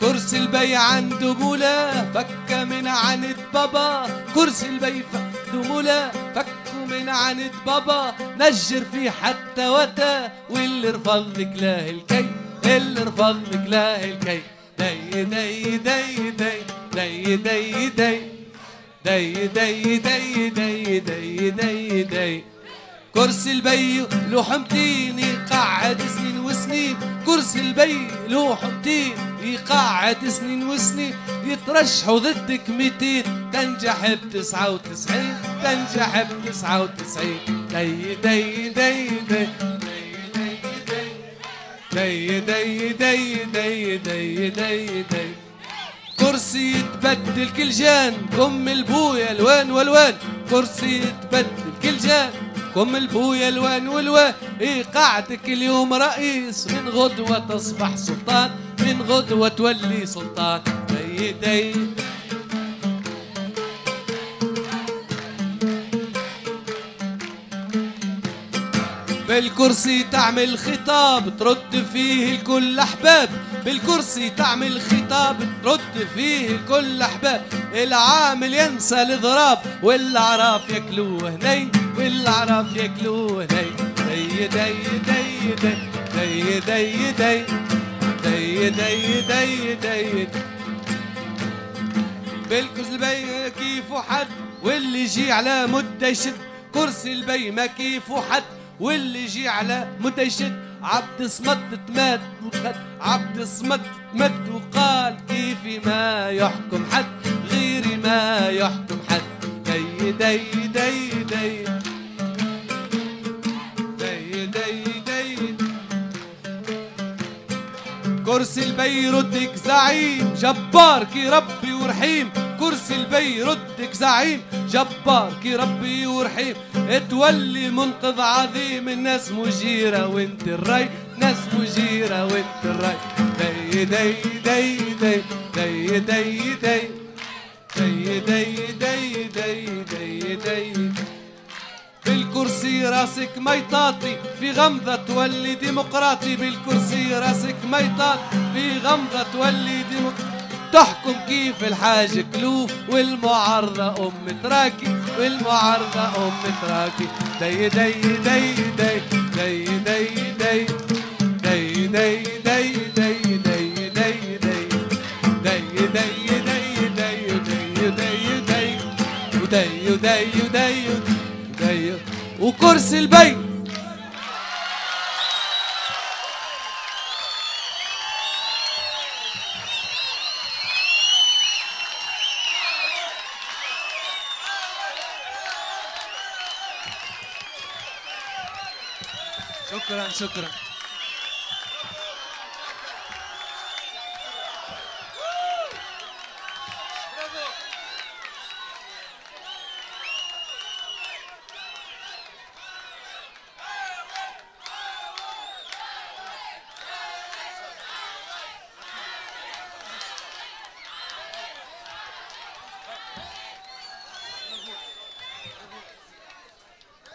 كرسي البي عنده مولا فك من عند بابا. كرسي البي عنده مولا فك من عند بابا. نجر فيه حتى وتا واللي رفض لك لا الكي. اللي رفض لا الكي دي دي دي دي دي دي دي دي دي دي دي دي دي دي كرسي البي له حمتين يقعد سنين وسنين كرسي البي له حمتين يقعد سنين وسنين يترشحوا ضدك ميتين تنجح بتسعة وتسعين تنجح بتسعة وتسعين دي دي دي دي دي دي دي دي دي دي دي. كرسي يتبدل كل جان كم البويا الوان والوان. كرسي يتبدل كل جان كم البويا الوان والوان. قعدك اليوم رئيس من غدوة تصبح سلطان من غدوة تولي سلطان. دي دي. بالكرسي تعمل خطاب ترد فيه الكل احباب بالكرسي تعمل خطاب ترد فيه الكل احباب العامل ينسى الاضراب والاعراف ياكلوه هني والاعراف ياكلوه هني دي دي دي دي دي دي دي دي دي دي دي بالكرسي البي كيف حد واللي يجي على مده يشد كرسي البي ما كيف حد واللي يجي على مدة يشد عبد صمد تمد وخد عبد صمد تمد وقال كيفي ما يحكم حد غيري ما يحكم حد. دي دي دي دي. دي دي دي. كرسي البي ردك زعيم جبار كي ربي ورحيم. كرسي البي ردك زعيم جبار كي ربي ورحيم تولي منقذ عظيم. الناس مجيرة وانت الري ناس مجيرة وانت الري دي دي دي دي دي دي دي دي دي دي دي دي دي بالكرسي راسك ميطاطي في غمضة تولي ديمقراطي. بالكرسي راسك ميطاطي في غمضة تولي ديمقراطي. تحكم كيف الحاج كلوف والمعارضة أم تراكي والمعارضة أم تراكي دي دي دي دي دي دي دي دي دي دي دي دي دي دي دي دي دي دي دي وكرسي البيت شكرا شكرا.